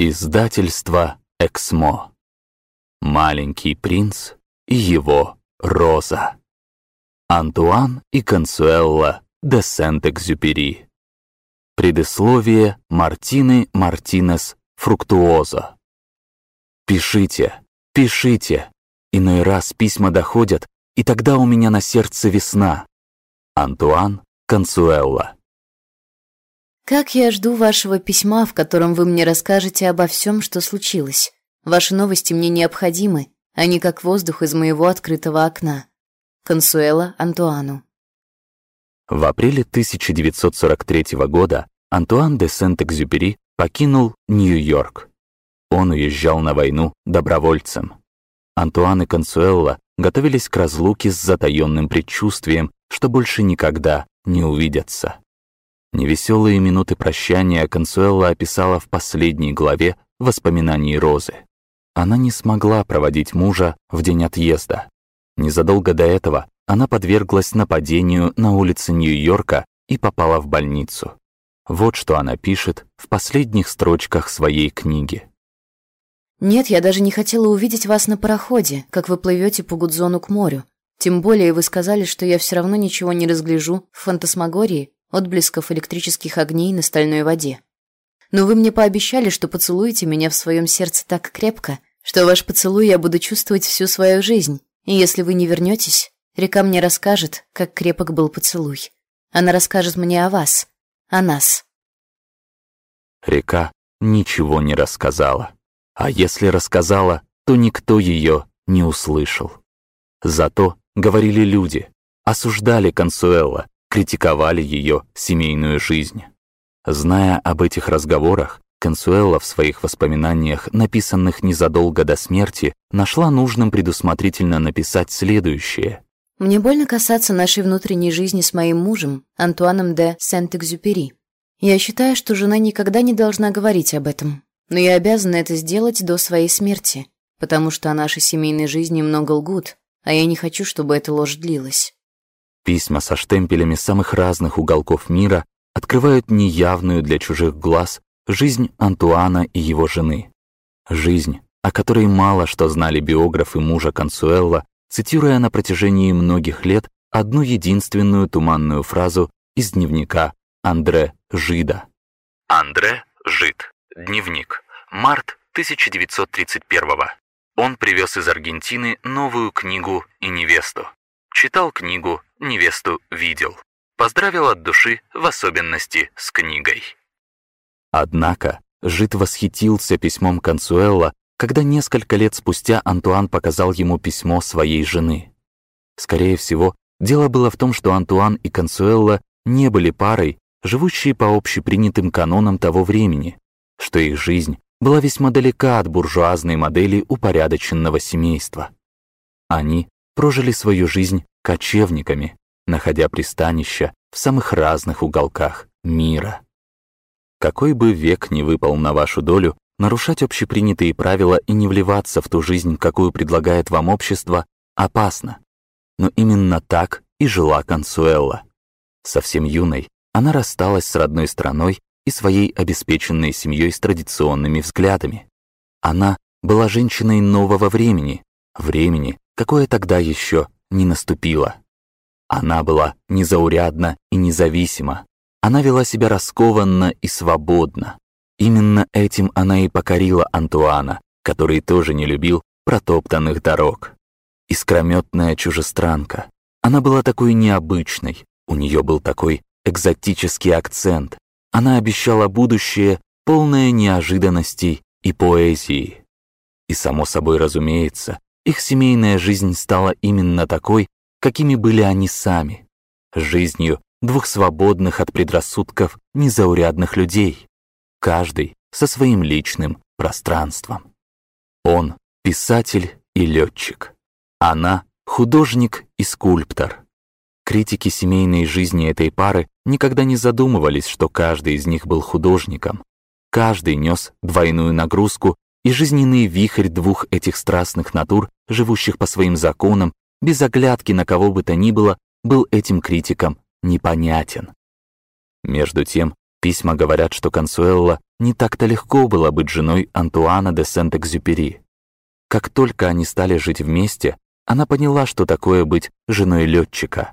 Издательство «Эксмо». Маленький принц и его роза. Антуан и Консуэлла де Сент-Экзюпери. Предисловие Мартины Мартинес Фруктуоза. Пишите, пишите. Иной раз письма доходят, и тогда у меня на сердце весна. Антуан Консуэлла. Как я жду вашего письма, в котором вы мне расскажете обо всем, что случилось. Ваши новости мне необходимы, они как воздух из моего открытого окна. Консуэла Антуану. В апреле 1943 года Антуан де Сент-Экзюпери покинул Нью-Йорк. Он уезжал на войну добровольцем. Антуан и Консуэлла готовились к разлуке с затаённым предчувствием, что больше никогда не увидятся. Невеселые минуты прощания Консуэлла описала в последней главе воспоминаний Розы. Она не смогла проводить мужа в день отъезда. Незадолго до этого она подверглась нападению на улице Нью-Йорка и попала в больницу. Вот что она пишет в последних строчках своей книги. «Нет, я даже не хотела увидеть вас на пароходе, как вы плывете по Гудзону к морю. Тем более вы сказали, что я все равно ничего не разгляжу в фантасмагории, отблесков электрических огней на стальной воде. Но вы мне пообещали, что поцелуете меня в своем сердце так крепко, что ваш поцелуй я буду чувствовать всю свою жизнь, и если вы не вернетесь, река мне расскажет, как крепок был поцелуй. Она расскажет мне о вас, о нас. Река ничего не рассказала. А если рассказала, то никто ее не услышал. Зато говорили люди, осуждали Консуэла, критиковали ее семейную жизнь. Зная об этих разговорах, Консуэла в своих воспоминаниях, написанных незадолго до смерти, нашла нужным предусмотрительно написать следующее. «Мне больно касаться нашей внутренней жизни с моим мужем, Антуаном де Сент-Экзюпери. Я считаю, что жена никогда не должна говорить об этом, но я обязана это сделать до своей смерти, потому что о нашей семейной жизни много лгут, а я не хочу, чтобы эта ложь длилась. Письма со штемпелями самых разных уголков мира открывают неявную для чужих глаз жизнь Антуана и его жены. Жизнь, о которой мало что знали биографы мужа Консуэлла, цитируя на протяжении многих лет одну единственную туманную фразу из дневника Андре Жида. Андре Жид. Дневник. Март 1931 -го. Он привез из Аргентины новую книгу и невесту. Читал книгу невесту видел. Поздравил от души, в особенности с книгой. Однако Жид восхитился письмом Консуэлла, когда несколько лет спустя Антуан показал ему письмо своей жены. Скорее всего, дело было в том, что Антуан и Консуэлла не были парой, живущей по общепринятым канонам того времени, что их жизнь была весьма далека от буржуазной модели упорядоченного семейства. Они прожили свою жизнь кочевниками, находя пристанища в самых разных уголках мира. Какой бы век ни выпал на вашу долю, нарушать общепринятые правила и не вливаться в ту жизнь, какую предлагает вам общество, опасно. Но именно так и жила Консуэлла. Совсем юной она рассталась с родной страной и своей обеспеченной семьей с традиционными взглядами. Она была женщиной нового времени, времени, какое тогда еще не наступила. Она была незаурядна и независима. Она вела себя раскованно и свободно. Именно этим она и покорила Антуана, который тоже не любил протоптанных дорог. Искрометная чужестранка. Она была такой необычной, у нее был такой экзотический акцент. Она обещала будущее, полное неожиданностей и поэзии. И само собой разумеется, их семейная жизнь стала именно такой, какими были они сами. Жизнью двух свободных от предрассудков незаурядных людей. Каждый со своим личным пространством. Он — писатель и летчик. Она — художник и скульптор. Критики семейной жизни этой пары никогда не задумывались, что каждый из них был художником. Каждый нес двойную нагрузку и жизненный вихрь двух этих страстных натур, живущих по своим законам, без оглядки на кого бы то ни было, был этим критикам непонятен. Между тем, Письма говорят, что Консуэлла не так-то легко было быть женой Антуана де Сент-Экзюпери. Как только они стали жить вместе, она поняла, что такое быть женой летчика.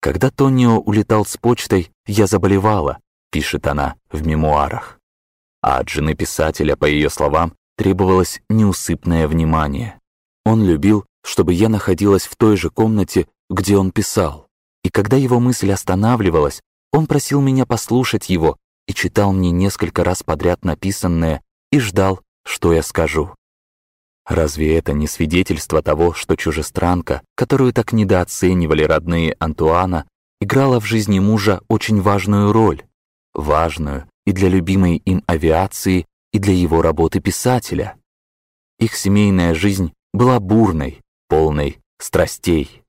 «Когда Тонио улетал с почтой, я заболевала», пишет она в мемуарах. А от жены писателя, по ее словам, требовалось неусыпное внимание. Он любил, чтобы я находилась в той же комнате, где он писал. И когда его мысль останавливалась, он просил меня послушать его и читал мне несколько раз подряд написанное и ждал, что я скажу. Разве это не свидетельство того, что чужестранка, которую так недооценивали родные Антуана, играла в жизни мужа очень важную роль? Важную и для любимой им авиации, и для его работы писателя. Их семейная жизнь была бурной, полной страстей.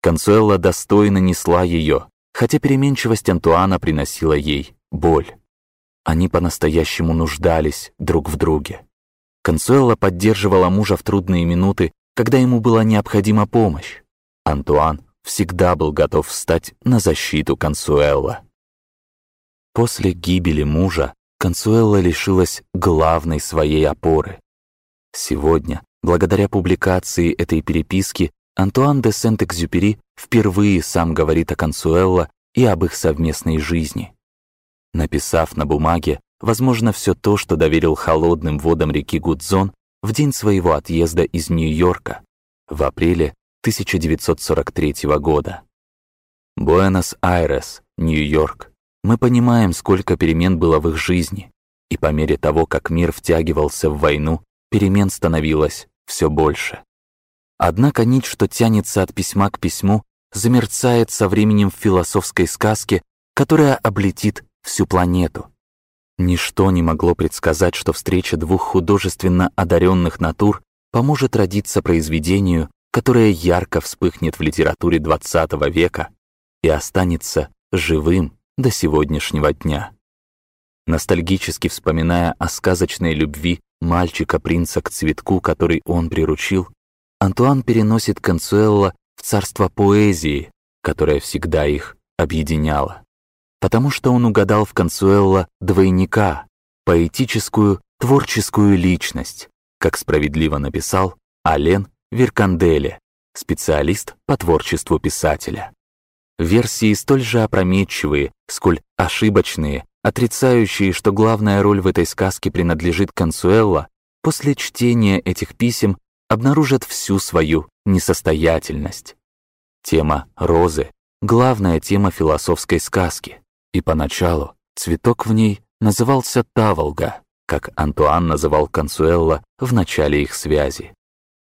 Консуэла достойно несла ее, хотя переменчивость Антуана приносила ей боль. Они по-настоящему нуждались друг в друге. Консуэла поддерживала мужа в трудные минуты, когда ему была необходима помощь. Антуан всегда был готов встать на защиту Консуэла. После гибели мужа Консуэла лишилась главной своей опоры. Сегодня, благодаря публикации этой переписки, Антуан де Сент-Экзюпери впервые сам говорит о Консуэлло и об их совместной жизни. Написав на бумаге, возможно, все то, что доверил холодным водам реки Гудзон в день своего отъезда из Нью-Йорка в апреле 1943 года. Буэнос-Айрес, Нью-Йорк, мы понимаем, сколько перемен было в их жизни, и по мере того, как мир втягивался в войну, перемен становилось все больше. Однако нить, что тянется от письма к письму, замерцает со временем в философской сказке, которая облетит всю планету. Ничто не могло предсказать, что встреча двух художественно одаренных натур поможет родиться произведению, которое ярко вспыхнет в литературе XX века и останется живым до сегодняшнего дня. Ностальгически вспоминая о сказочной любви мальчика-принца к цветку, который он приручил, Антуан переносит Консуэлла в царство поэзии, которое всегда их объединяло. Потому что он угадал в Консуэлла двойника, поэтическую, творческую личность, как справедливо написал Ален Верканделе, специалист по творчеству писателя. Версии столь же опрометчивые, сколь ошибочные, отрицающие, что главная роль в этой сказке принадлежит Консуэлла, после чтения этих писем обнаружат всю свою несостоятельность. Тема розы — главная тема философской сказки, и поначалу цветок в ней назывался Таволга, как Антуан называл Консуэлла в начале их связи.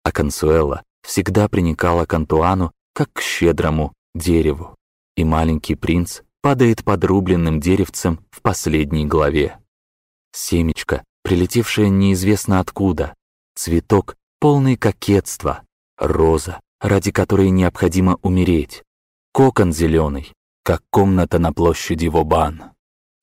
А Консуэлла всегда приникала к Антуану как к щедрому дереву, и маленький принц падает подрубленным деревцем в последней главе. Семечко, прилетевшее неизвестно откуда, цветок, полный кокетства, роза, ради которой необходимо умереть, кокон зеленый, как комната на площади Вобан,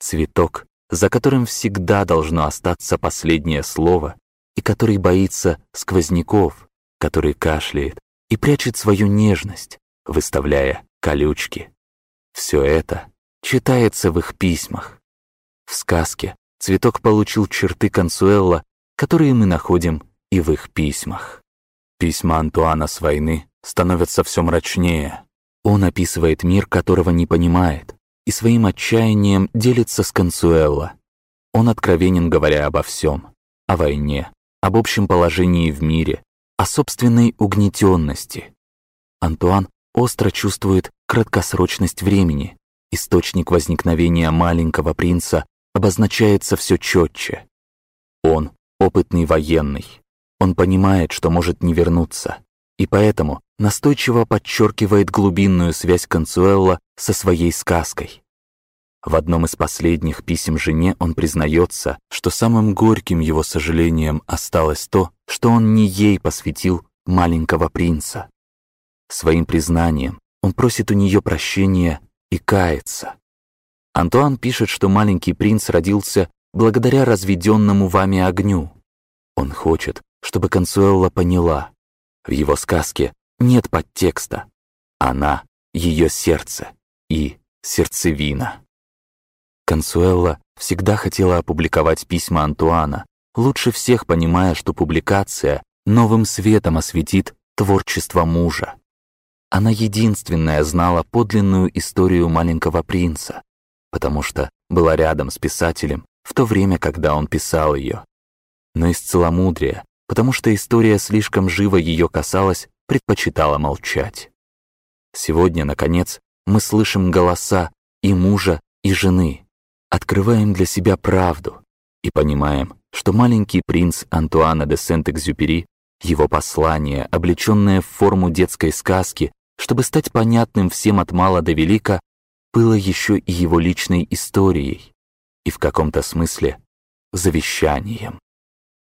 цветок, за которым всегда должно остаться последнее слово и который боится сквозняков, который кашляет и прячет свою нежность, выставляя колючки. Все это читается в их письмах. В сказке цветок получил черты Консуэлла, которые мы находим и в их письмах. Письма Антуана с войны становятся все мрачнее. Он описывает мир, которого не понимает, и своим отчаянием делится с Консуэлло. Он откровенен, говоря обо всем, о войне, об общем положении в мире, о собственной угнетенности. Антуан остро чувствует краткосрочность времени. Источник возникновения маленького принца обозначается все четче. Он опытный военный. Он понимает, что может не вернуться, и поэтому настойчиво подчеркивает глубинную связь Консуэлла со своей сказкой. В одном из последних писем жене он признается, что самым горьким его сожалением осталось то, что он не ей посвятил маленького принца. Своим признанием он просит у нее прощения и кается. Антуан пишет, что маленький принц родился благодаря разведенному вами огню. Он хочет, чтобы Консуэлла поняла. В его сказке нет подтекста. Она — ее сердце и сердцевина. Консуэлла всегда хотела опубликовать письма Антуана, лучше всех понимая, что публикация новым светом осветит творчество мужа. Она единственная знала подлинную историю маленького принца, потому что была рядом с писателем в то время, когда он писал ее. Но из целомудрия, потому что история слишком живо ее касалась, предпочитала молчать. Сегодня, наконец, мы слышим голоса и мужа, и жены, открываем для себя правду и понимаем, что маленький принц Антуана де Сент-Экзюпери, его послание, облеченное в форму детской сказки, чтобы стать понятным всем от мала до велика, было еще и его личной историей и в каком-то смысле завещанием.